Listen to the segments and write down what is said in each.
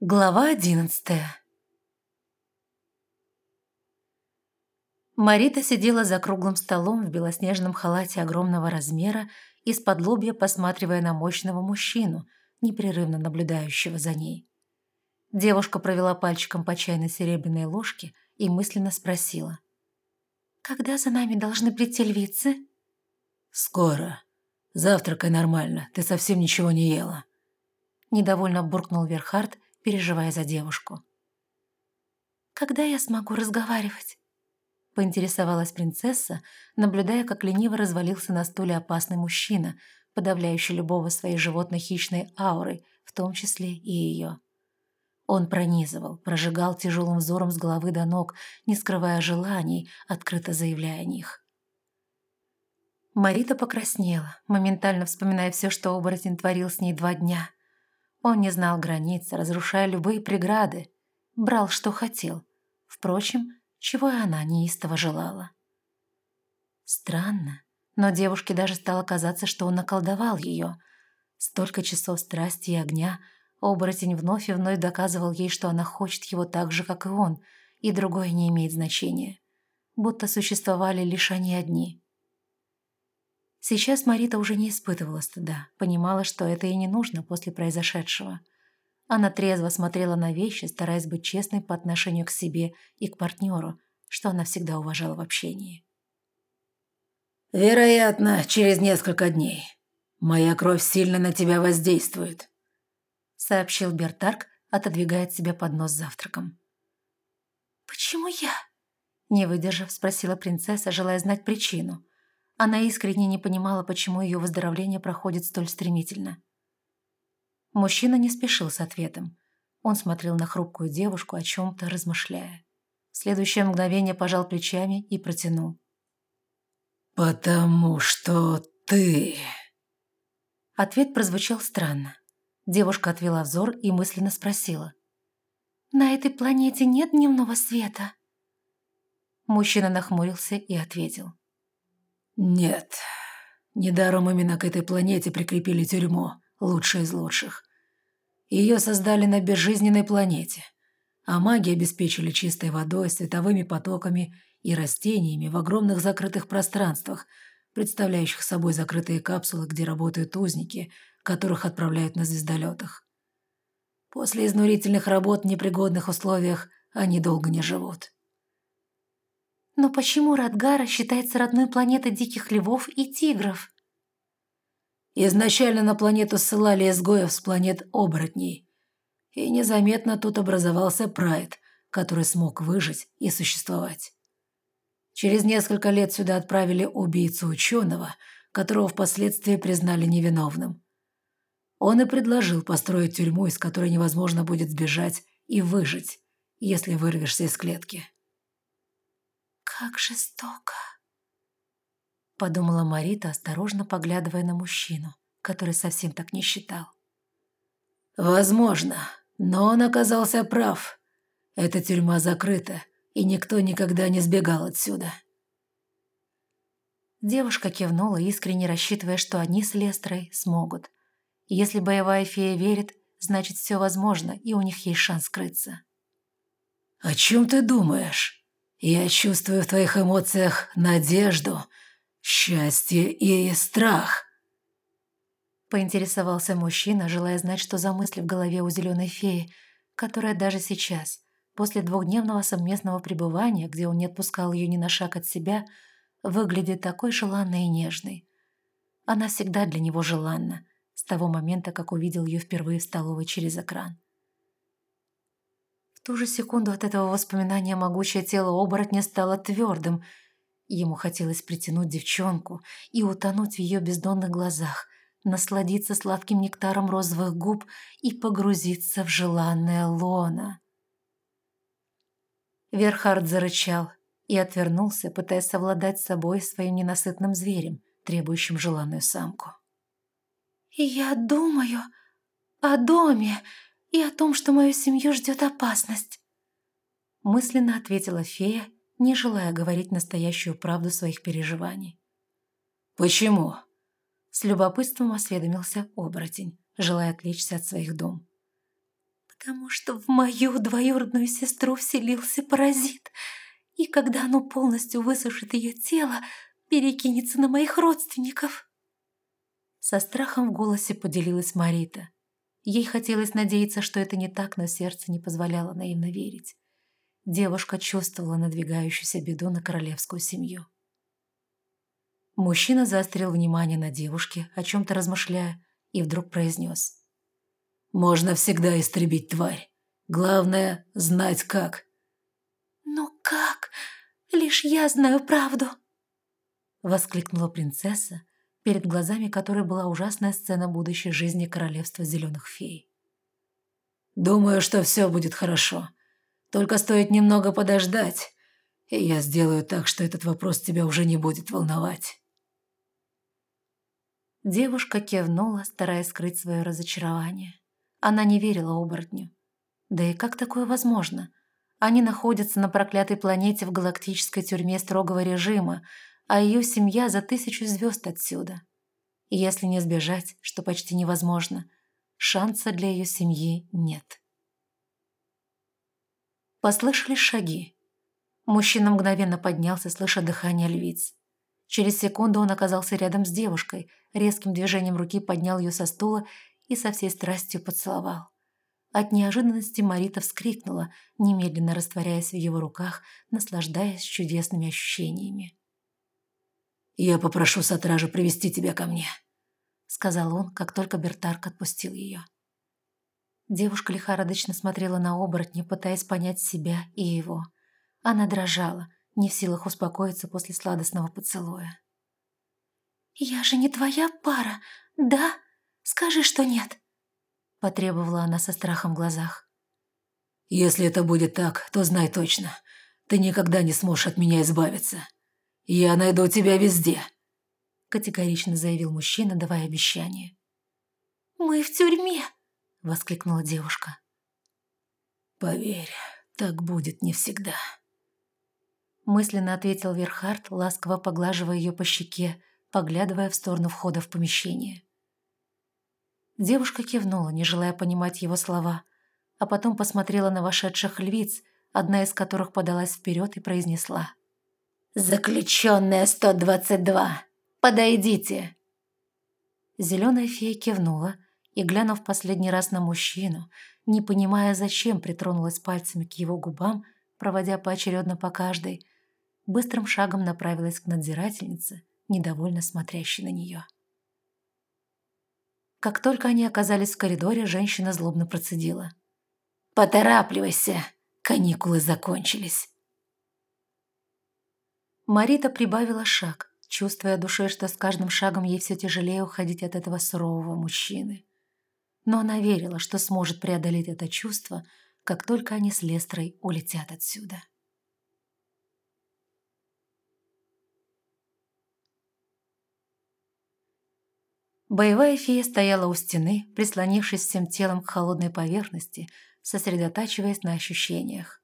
Глава одиннадцатая Марита сидела за круглым столом в белоснежном халате огромного размера, из-под лобья посматривая на мощного мужчину, непрерывно наблюдающего за ней. Девушка провела пальчиком по чайной серебряной ложке и мысленно спросила. «Когда за нами должны прийти львицы?» «Скоро. Завтракай нормально, ты совсем ничего не ела». Недовольно буркнул Верхард, переживая за девушку. «Когда я смогу разговаривать?» поинтересовалась принцесса, наблюдая, как лениво развалился на стуле опасный мужчина, подавляющий любого своей животно-хищной аурой, в том числе и ее. Он пронизывал, прожигал тяжелым взором с головы до ног, не скрывая желаний, открыто заявляя о них. Марита покраснела, моментально вспоминая все, что оборотень творил с ней два дня. Он не знал границ, разрушая любые преграды, брал, что хотел. Впрочем, чего и она неистово желала. Странно, но девушке даже стало казаться, что он наколдовал ее. Столько часов страсти и огня, оборотень вновь и вновь доказывал ей, что она хочет его так же, как и он, и другое не имеет значения. Будто существовали лишь они одни. Сейчас Марита уже не испытывала стыда, понимала, что это ей не нужно после произошедшего – она трезво смотрела на вещи, стараясь быть честной по отношению к себе и к партнеру, что она всегда уважала в общении. «Вероятно, через несколько дней. Моя кровь сильно на тебя воздействует», сообщил Бертарк, отодвигая от себя поднос с завтраком. «Почему я?» Не выдержав, спросила принцесса, желая знать причину. Она искренне не понимала, почему ее выздоровление проходит столь стремительно. Мужчина не спешил с ответом. Он смотрел на хрупкую девушку, о чем-то размышляя. В следующее мгновение пожал плечами и протянул. «Потому что ты...» Ответ прозвучал странно. Девушка отвела взор и мысленно спросила. «На этой планете нет дневного света?» Мужчина нахмурился и ответил. «Нет. Недаром именно к этой планете прикрепили тюрьму, лучшая из лучших. Ее создали на безжизненной планете, а маги обеспечили чистой водой, световыми потоками и растениями в огромных закрытых пространствах, представляющих собой закрытые капсулы, где работают узники, которых отправляют на звездолетах. После изнурительных работ в непригодных условиях они долго не живут. Но почему Радгара считается родной планетой диких львов и тигров? Изначально на планету ссылали изгоев с планет оборотней. И незаметно тут образовался прайд, который смог выжить и существовать. Через несколько лет сюда отправили убийцу ученого, которого впоследствии признали невиновным. Он и предложил построить тюрьму, из которой невозможно будет сбежать и выжить, если вырвешься из клетки. «Как жестоко!» подумала Марита, осторожно поглядывая на мужчину, который совсем так не считал. «Возможно, но он оказался прав. Эта тюрьма закрыта, и никто никогда не сбегал отсюда». Девушка кивнула, искренне рассчитывая, что они с Лестрой смогут. Если боевая фея верит, значит, все возможно, и у них есть шанс скрыться. «О чем ты думаешь? Я чувствую в твоих эмоциях надежду, счастье и страх?» Поинтересовался мужчина, желая знать, что за мысли в голове у зеленой феи, которая даже сейчас, после двухдневного совместного пребывания, где он не отпускал ее ни на шаг от себя, выглядит такой желанной и нежной. Она всегда для него желанна, с того момента, как увидел ее впервые в столовой через экран. Ту же секунду от этого воспоминания могучее тело оборотня стало твердым – Ему хотелось притянуть девчонку и утонуть в ее бездонных глазах, насладиться сладким нектаром розовых губ и погрузиться в желанное лоно. Верхард зарычал и отвернулся, пытаясь совладать с собой своим ненасытным зверем, требующим желанную самку. «Я думаю о доме и о том, что мою семью ждет опасность», мысленно ответила фея не желая говорить настоящую правду своих переживаний. «Почему?» С любопытством осведомился оборотень, желая отвлечься от своих дум. потому что в мою двоюродную сестру вселился паразит, и когда оно полностью высушит ее тело, перекинется на моих родственников. Со страхом в голосе поделилась Марита. Ей хотелось надеяться, что это не так, но сердце не позволяло наивно верить. Девушка чувствовала надвигающуюся беду на королевскую семью. Мужчина заострил внимание на девушке, о чем-то размышляя, и вдруг произнес. «Можно всегда истребить тварь. Главное – знать как». «Но как? Лишь я знаю правду!» Воскликнула принцесса, перед глазами которой была ужасная сцена будущей жизни королевства зеленых фей. «Думаю, что все будет хорошо. Только стоит немного подождать, и я сделаю так, что этот вопрос тебя уже не будет волновать». Девушка кивнула, стараясь скрыть свое разочарование. Она не верила оборотню. Да и как такое возможно? Они находятся на проклятой планете в галактической тюрьме строгого режима, а ее семья за тысячу звезд отсюда. И если не сбежать, что почти невозможно, шанса для ее семьи нет. Послышались шаги. Мужчина мгновенно поднялся, слыша дыхание львиц. Через секунду он оказался рядом с девушкой, резким движением руки поднял ее со стула и со всей страстью поцеловал. От неожиданности Марита вскрикнула, немедленно растворяясь в его руках, наслаждаясь чудесными ощущениями. «Я попрошу Сатража привести тебя ко мне», — сказал он, как только Бертарк отпустил ее. Девушка лихорадочно смотрела на оборотня, пытаясь понять себя и его. Она дрожала, не в силах успокоиться после сладостного поцелуя. «Я же не твоя пара, да? Скажи, что нет!» Потребовала она со страхом в глазах. «Если это будет так, то знай точно, ты никогда не сможешь от меня избавиться. Я найду тебя везде!» Категорично заявил мужчина, давая обещание. «Мы в тюрьме!» Воскликнула девушка. «Поверь, так будет не всегда», мысленно ответил Верхард, ласково поглаживая ее по щеке, поглядывая в сторону входа в помещение. Девушка кивнула, не желая понимать его слова, а потом посмотрела на вошедших львиц, одна из которых подалась вперед и произнесла. «Заключенная 122, подойдите!» Зеленая фея кивнула и, глянув последний раз на мужчину, не понимая, зачем притронулась пальцами к его губам, проводя поочередно по каждой, быстрым шагом направилась к надзирательнице, недовольно смотрящей на нее. Как только они оказались в коридоре, женщина злобно процедила. «Поторапливайся, каникулы закончились». Марита прибавила шаг, чувствуя душе, что с каждым шагом ей все тяжелее уходить от этого сурового мужчины. Но она верила, что сможет преодолеть это чувство, как только они с Лестрой улетят отсюда. Боевая фея стояла у стены, прислонившись всем телом к холодной поверхности, сосредотачиваясь на ощущениях.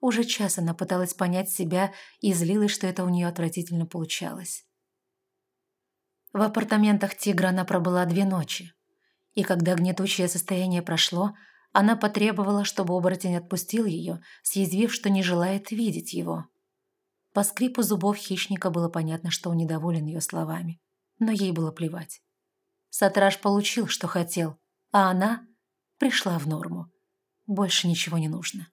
Уже час она пыталась понять себя и злилась, что это у нее отвратительно получалось. В апартаментах тигра она пробыла две ночи. И когда гнетущее состояние прошло, она потребовала, чтобы оборотень отпустил ее, съязвив, что не желает видеть его. По скрипу зубов хищника было понятно, что он недоволен ее словами, но ей было плевать. Сатраж получил, что хотел, а она пришла в норму. Больше ничего не нужно.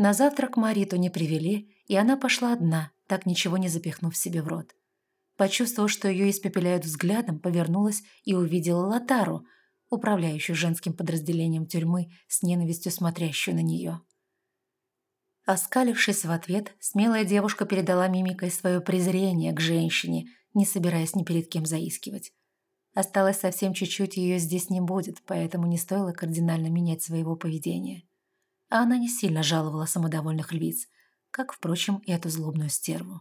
На завтрак Мариту не привели, и она пошла одна, так ничего не запихнув себе в рот. Почувствовав, что ее испепеляют взглядом, повернулась и увидела Латару, управляющую женским подразделением тюрьмы, с ненавистью смотрящую на нее. Оскалившись в ответ, смелая девушка передала мимикой свое презрение к женщине, не собираясь ни перед кем заискивать. Осталось совсем чуть-чуть, ее здесь не будет, поэтому не стоило кардинально менять своего поведения. А она не сильно жаловала самодовольных львиц, как, впрочем, и эту злобную стерву.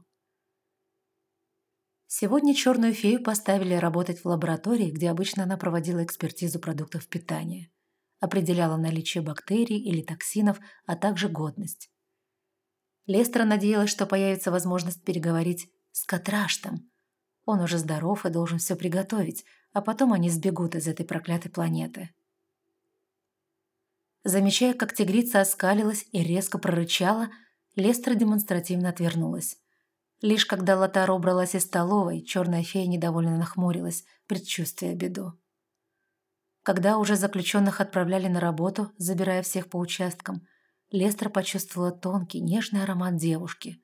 Сегодня черную фею поставили работать в лаборатории, где обычно она проводила экспертизу продуктов питания. Определяла наличие бактерий или токсинов, а также годность. Лестра надеялась, что появится возможность переговорить с Катраштом. Он уже здоров и должен все приготовить, а потом они сбегут из этой проклятой планеты. Замечая, как тигрица оскалилась и резко прорычала, Лестра демонстративно отвернулась. Лишь когда Лотара убралась из столовой, черная фея недовольно нахмурилась, предчувствуя беду. Когда уже заключенных отправляли на работу, забирая всех по участкам, Лестра почувствовала тонкий, нежный аромат девушки.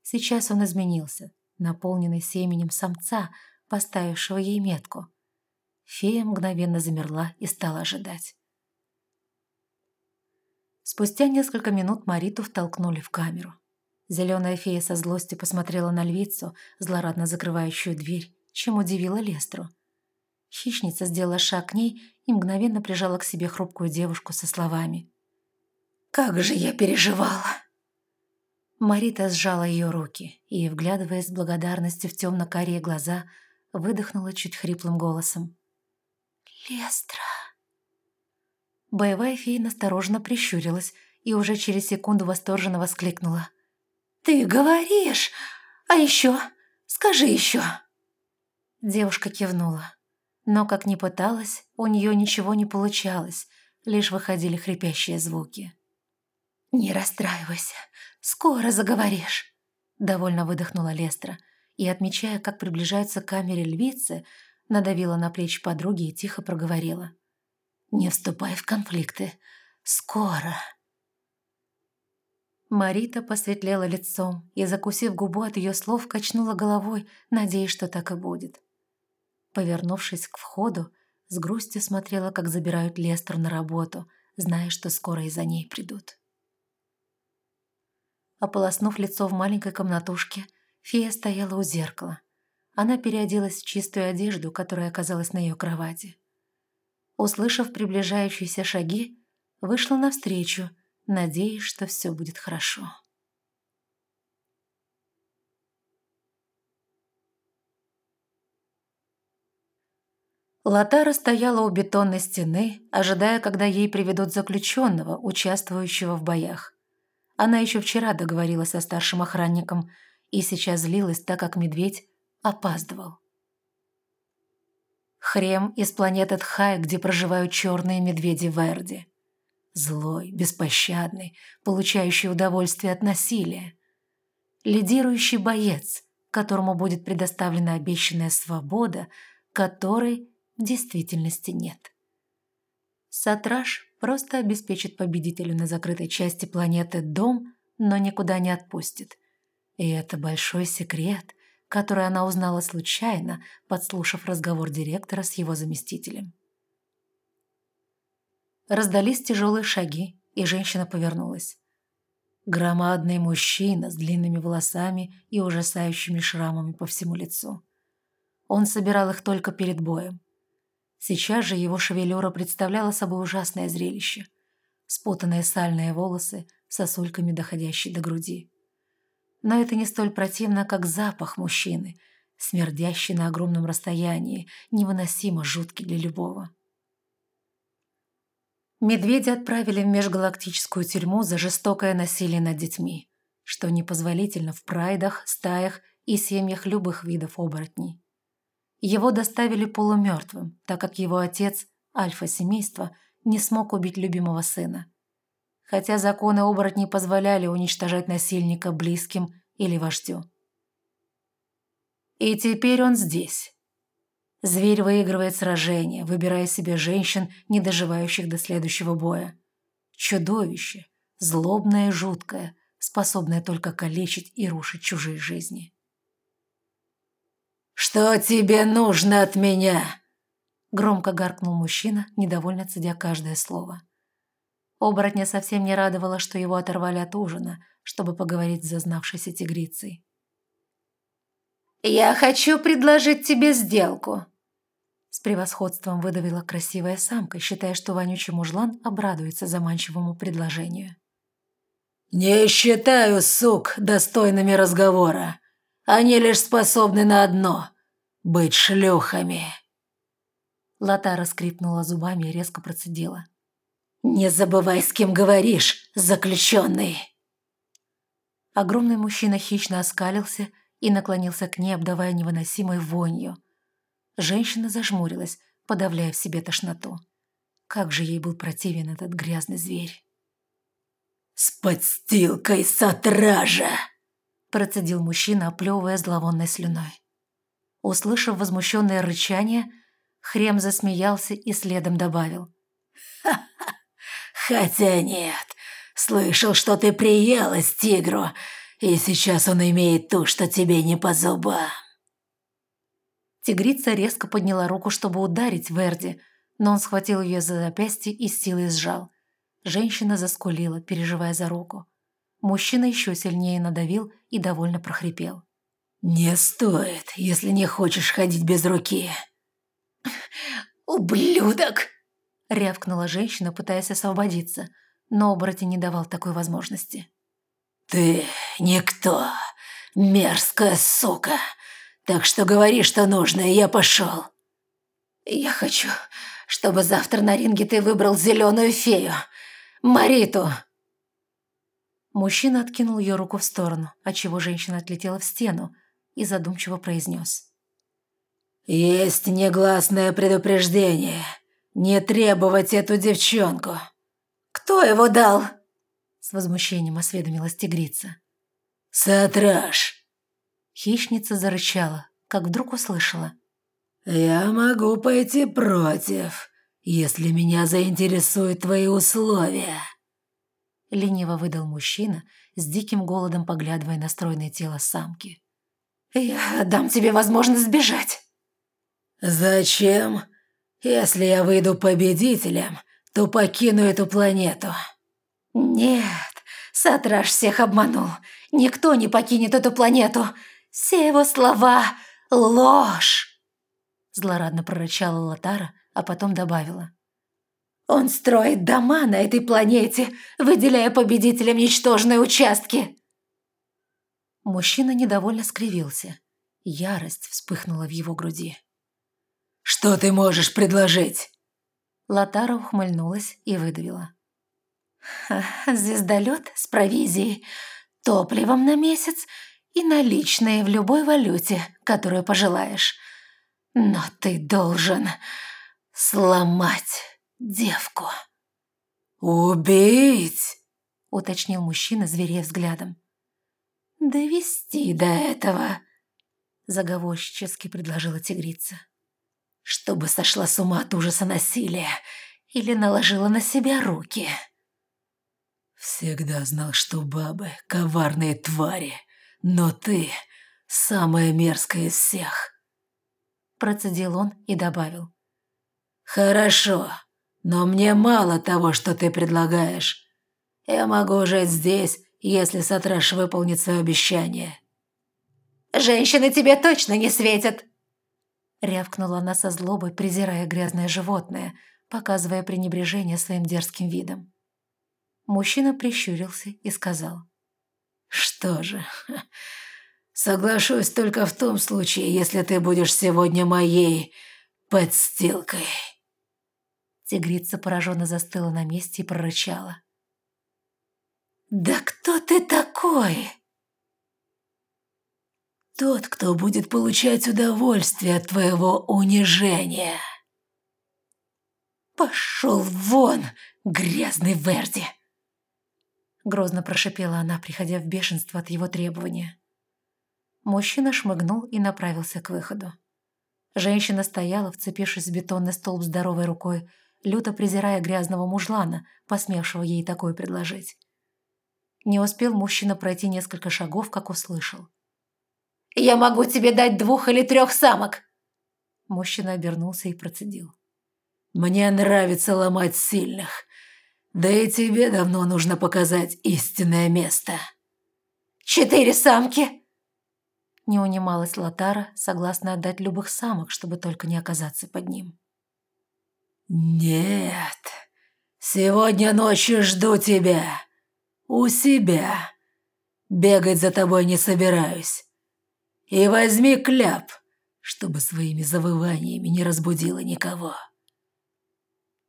Сейчас он изменился, наполненный семенем самца, поставившего ей метку. Фея мгновенно замерла и стала ожидать. Спустя несколько минут Мариту втолкнули в камеру. Зеленая фея со злостью посмотрела на львицу, злорадно закрывающую дверь, чем удивила Лестру. Хищница сделала шаг к ней и мгновенно прижала к себе хрупкую девушку со словами. «Как же я переживала!» Марита сжала ее руки и, вглядываясь с благодарностью в темно-карие глаза, выдохнула чуть хриплым голосом. «Лестра!» Боевая фея настороженно прищурилась и уже через секунду восторженно воскликнула. «Ты говоришь! А еще? Скажи еще!» Девушка кивнула. Но, как ни пыталась, у нее ничего не получалось, лишь выходили хрипящие звуки. «Не расстраивайся, скоро заговоришь», — довольно выдохнула Лестра и, отмечая, как приближаются к камере львицы, надавила на плечи подруги и тихо проговорила. «Не вступай в конфликты. Скоро». Марита посветлела лицом и, закусив губу от ее слов, качнула головой, надеясь, что так и будет. Повернувшись к входу, с грустью смотрела, как забирают Лестру на работу, зная, что скоро и за ней придут. Ополоснув лицо в маленькой комнатушке, фея стояла у зеркала. Она переоделась в чистую одежду, которая оказалась на ее кровати. Услышав приближающиеся шаги, вышла навстречу, надеясь, что все будет хорошо. Латара стояла у бетонной стены, ожидая, когда ей приведут заключенного, участвующего в боях. Она еще вчера договорилась со старшим охранником и сейчас злилась, так как медведь опаздывал. Хрем из планеты Тхай, где проживают черные медведи Верди. Злой, беспощадный, получающий удовольствие от насилия. Лидирующий боец, которому будет предоставлена обещанная свобода, которой в действительности нет. Сатраш просто обеспечит победителю на закрытой части планеты дом, но никуда не отпустит. И это большой секрет, который она узнала случайно, подслушав разговор директора с его заместителем. Раздались тяжелые шаги, и женщина повернулась. Громадный мужчина с длинными волосами и ужасающими шрамами по всему лицу. Он собирал их только перед боем. Сейчас же его шевелюра представляла собой ужасное зрелище. Спутанные сальные волосы, сосульками доходящие до груди. Но это не столь противно, как запах мужчины, смердящий на огромном расстоянии, невыносимо жуткий для любого. Медведя отправили в межгалактическую тюрьму за жестокое насилие над детьми, что непозволительно в прайдах, стаях и семьях любых видов оборотней. Его доставили полумертвым, так как его отец, альфа семейства, не смог убить любимого сына. Хотя законы оборотней позволяли уничтожать насильника близким или вождю. И теперь он здесь, Зверь выигрывает сражение, выбирая себе женщин, не доживающих до следующего боя. Чудовище, злобное и жуткое, способное только калечить и рушить чужие жизни. «Что тебе нужно от меня?» Громко гаркнул мужчина, недовольно цедя каждое слово. Оборотня совсем не радовало, что его оторвали от ужина, чтобы поговорить с зазнавшейся тигрицей. «Я хочу предложить тебе сделку», с превосходством выдавила красивая самка, считая, что вонючий мужлан обрадуется заманчивому предложению. «Не считаю сук достойными разговора. Они лишь способны на одно — быть шлюхами». Латара скрипнула зубами и резко процедила. «Не забывай, с кем говоришь, заключенный!» Огромный мужчина хищно оскалился и наклонился к ней, обдавая невыносимой вонью. Женщина зажмурилась, подавляя в себе тошноту. Как же ей был противен этот грязный зверь. «С подстилкой сатража!» Процедил мужчина, оплевывая зловонной слюной. Услышав возмущенное рычание, Хрем засмеялся и следом добавил. «Ха-ха! Хотя нет, слышал, что ты приелась тигру, и сейчас он имеет ту, что тебе не по зубам». Тигрица резко подняла руку, чтобы ударить Верди, но он схватил ее за запястье и с силой сжал. Женщина заскулила, переживая за руку. Мужчина еще сильнее надавил и довольно прохрипел. «Не стоит, если не хочешь ходить без руки». «Ублюдок!» – рявкнула женщина, пытаясь освободиться, но оборотень не давал такой возможности. «Ты никто, мерзкая сука, так что говори, что нужно, и я пошел». «Я хочу, чтобы завтра на ринге ты выбрал зеленую фею, Мариту!» Мужчина откинул ее руку в сторону, отчего женщина отлетела в стену и задумчиво произнес. «Есть негласное предупреждение. Не требовать эту девчонку». «Кто его дал?» С возмущением осведомилась тигрица. «Сатраж!» Хищница зарычала, как вдруг услышала. «Я могу пойти против, если меня заинтересуют твои условия». Лениво выдал мужчина, с диким голодом поглядывая на стройное тело самки. «Я дам тебе возможность сбежать». «Зачем? Если я выйду победителем, то покину эту планету». «Нет, Сатраш всех обманул. Никто не покинет эту планету. Все его слова — ложь!» Злорадно прорычала Латара, а потом добавила. «Он строит дома на этой планете, выделяя победителям ничтожные участки!» Мужчина недовольно скривился. Ярость вспыхнула в его груди. «Что ты можешь предложить?» Латара ухмыльнулась и выдавила. «Звездолет с провизией, топливом на месяц и наличные в любой валюте, которую пожелаешь. Но ты должен сломать девку». «Убить?» — уточнил мужчина, зверея взглядом. «Довести до этого», — заговорщически предложила тигрица. «Чтобы сошла с ума от ужаса насилия или наложила на себя руки». «Всегда знал, что бабы — коварные твари, но ты — самая мерзкая из всех», — процедил он и добавил. «Хорошо, но мне мало того, что ты предлагаешь. Я могу жить здесь если Сатраш выполнит свое обещание». «Женщины тебе точно не светят!» Рявкнула она со злобой, презирая грязное животное, показывая пренебрежение своим дерзким видом. Мужчина прищурился и сказал. «Что же, соглашусь только в том случае, если ты будешь сегодня моей подстилкой». Тигрица пораженно застыла на месте и прорычала. «Да кто ты такой?» «Тот, кто будет получать удовольствие от твоего унижения». «Пошел вон, грязный Верди!» Грозно прошипела она, приходя в бешенство от его требования. Мужчина шмыгнул и направился к выходу. Женщина стояла, вцепившись в бетонный столб здоровой рукой, люто презирая грязного мужлана, посмевшего ей такое предложить. Не успел мужчина пройти несколько шагов, как услышал. «Я могу тебе дать двух или трех самок!» Мужчина обернулся и процедил. «Мне нравится ломать сильных. Да и тебе давно нужно показать истинное место». «Четыре самки!» Не унималась Латара, согласна отдать любых самок, чтобы только не оказаться под ним. «Нет, сегодня ночью жду тебя. «У себя. Бегать за тобой не собираюсь. И возьми кляп, чтобы своими завываниями не разбудила никого».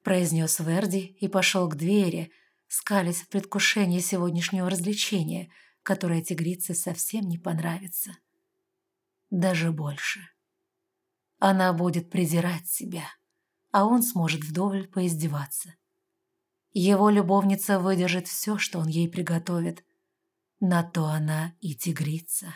Произнес Верди и пошел к двери, скалясь в предвкушении сегодняшнего развлечения, которое тигрице совсем не понравится. Даже больше. Она будет презирать себя. а он сможет вдоволь поиздеваться. Его любовница выдержит все, что он ей приготовит. На то она и тигрица.